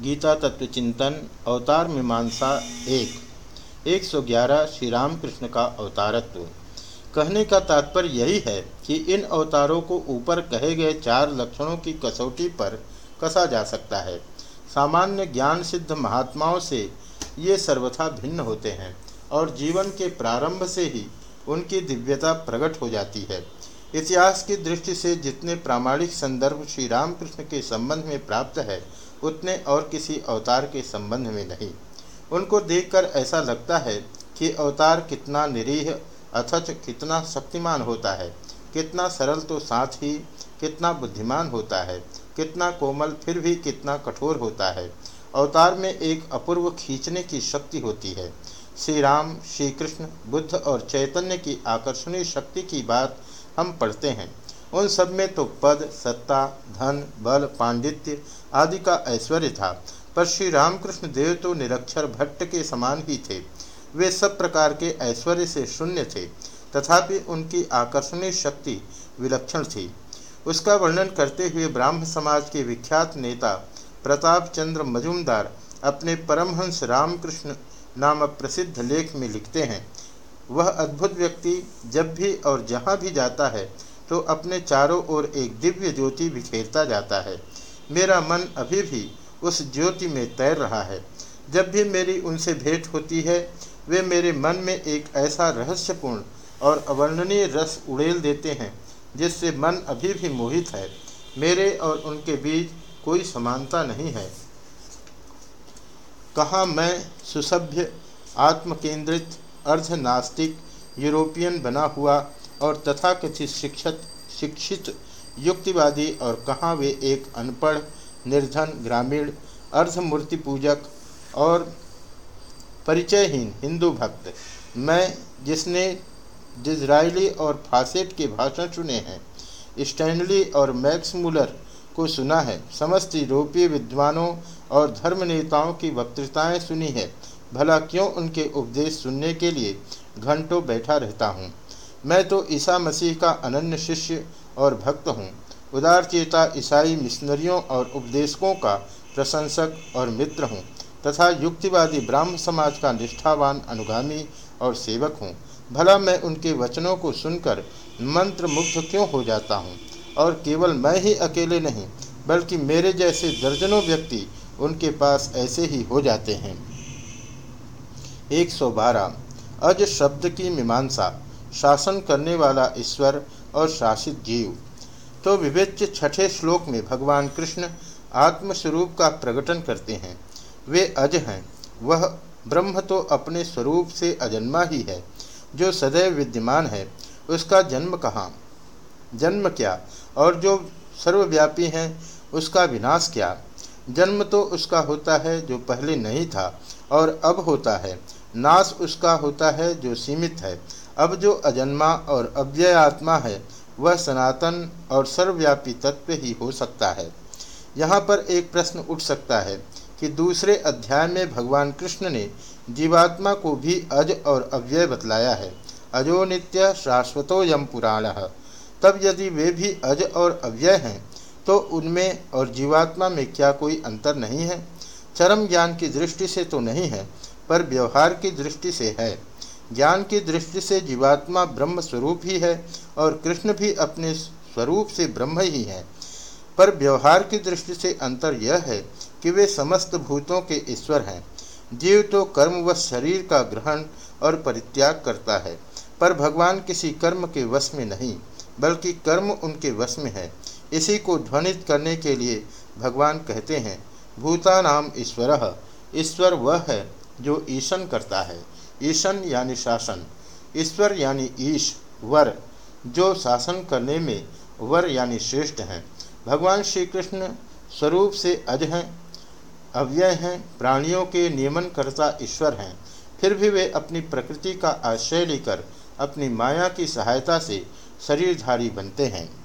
गीता तत्व चिंतन, अवतार मीमांसा एक। 111 श्री रामकृष्ण का अवतारत्व। कहने का तात्पर्य यही है कि इन अवतारों को ऊपर कहे गए चार लक्षणों की कसौटी पर कसा जा सकता है। सामान्य ज्ञान सिद्ध महात्माओं से ये सर्वथा भिन्न होते हैं और जीवन के प्रारंभ से ही उनकी दिव्यता प्रकट हो जाती है। इतिहास की दृष्टि से जितने प्रामाणिक संदर्भ श्री रामकृष्ण के संबंध में प्राप्त है, उतने और किसी अवतार के संबंध में नहीं। उनको देखकर ऐसा लगता है कि अवतार कितना निरीह अथच कितना शक्तिमान होता है, कितना सरल तो साथ ही कितना बुद्धिमान होता है, कितना कोमल फिर भी कितना कठोर होता है। अवतार में एक अपूर्व खींचने की शक्ति होती है। श्री राम, श्री कृष्ण, बुद्ध और चैतन्य की आकर्षणीय शक्ति की बात हम पढ़ते हैं। उन सब में तो पद, सत्ता, धन, बल, पांडित्य आदि का ऐश्वर्य था, पर श्री रामकृष्ण देव तो निरक्षर भट्ट के समान ही थे। वे सब प्रकार के ऐश्वर्य से शून्य थे, तथापि उनकी आकर्षणीय शक्ति विलक्षण थी। उसका वर्णन करते हुए ब्राह्म समाज के विख्यात नेता प्रताप चंद्र मजुमदार अपने परमहंस रामकृष्ण नामक प्रसिद्ध लेख में लिखते हैं। वह अद्भुत व्यक्ति जब भी और जहाँ भी जाता है तो अपने चारों ओर एक दिव्य ज्योति बिखेरता जाता है। मेरा मन अभी भी उस ज्योति में तैर रहा है। जब भी मेरी उनसे भेंट होती है, वे मेरे मन में एक ऐसा रहस्यपूर्ण और अवर्णनीय रस उड़ेल देते हैं, जिससे मन अभी भी मोहित है। मेरे और उनके बीच कोई समानता नहीं है। कहाँ मैं सुसभ्य, आत्मकेंद्रित अर्धनास्तिक यूरोपियन बना हुआ और तथाकथित शिक्षित शिक्षित, युक्तिवादी और कहाँ वे एक अनपढ़, निर्धन, ग्रामीण अर्धमूर्ति पूजक और परिचयहीन हिंदू भक्त। मैं, जिसने डिजराइली और फासेट के भाषण सुने हैं, स्टैनली और मैक्स मूलर को सुना है, समस्त यूरोपीय विद्वानों और धर्म नेताओं की वक्तृताएँ सुनी है। भला क्यों उनके उपदेश सुनने के लिए घंटों बैठा रहता हूँ? मैं तो ईसा मसीह का अनन्य शिष्य और भक्त हूँ। उदारचेता ईसाई मिशनरियों और उपदेशकों का प्रशंसक और मित्र हूँ तथा युक्तिवादी ब्राह्म समाज का निष्ठावान अनुगामी और सेवक हूँ। भला मैं उनके वचनों को सुनकर मंत्र मुग्ध क्यों हो जाता हूँ? और केवल मैं ही अकेले नहीं, बल्कि मेरे जैसे दर्जनों व्यक्ति उनके पास ऐसे ही हो जाते हैं। 112 अज शब्द की मीमांसा, शासन करने वाला ईश्वर और शासित जीव। तो विवेच्य छठे श्लोक में भगवान कृष्ण आत्मस्वरूप का प्रकटन करते हैं। वे अज हैं। वह ब्रह्म तो अपने स्वरूप से अजन्मा ही है, जो सदैव विद्यमान है। उसका जन्म कहाँ? जन्म क्या? और जो सर्वव्यापी है, उसका विनाश क्या? जन्म तो उसका होता है जो पहले नहीं था और अब होता है। नाश उसका होता है जो सीमित है। अब जो अजन्मा और अव्यय आत्मा है, वह सनातन और सर्वव्यापी तत्व ही हो सकता है। यहाँ पर एक प्रश्न उठ सकता है कि दूसरे अध्याय में भगवान कृष्ण ने जीवात्मा को भी अज और अव्यय बतलाया है। अजो नित्य शाश्वतो यम पुराण। तब यदि वे भी अज और अव्यय हैं तो उनमें और जीवात्मा में क्या कोई अंतर नहीं है? चरम ज्ञान की दृष्टि से तो नहीं है पर व्यवहार की दृष्टि से है। ज्ञान की दृष्टि से जीवात्मा ब्रह्म स्वरूप ही है और कृष्ण भी अपने स्वरूप से ब्रह्म ही है। पर व्यवहार की दृष्टि से अंतर यह है कि वे समस्त भूतों के ईश्वर हैं। जीव तो कर्म व शरीर का ग्रहण और परित्याग करता है, पर भगवान किसी कर्म के वश में नहीं, बल्कि कर्म उनके वश में है। इसी को ध्वनित करने के लिए भगवान कहते हैं भूता नाम ईश्वर ईश्वर वह है जो ईशन करता है। ईशन यानी शासन। ईश्वर यानी ईश, वर, जो शासन करने में वर यानी श्रेष्ठ हैं। भगवान श्री कृष्ण स्वरूप से अज हैं, अव्यय हैं, प्राणियों के नियमनकर्ता ईश्वर हैं। फिर भी वे अपनी प्रकृति का आश्रय लेकर अपनी माया की सहायता से शरीरधारी बनते हैं।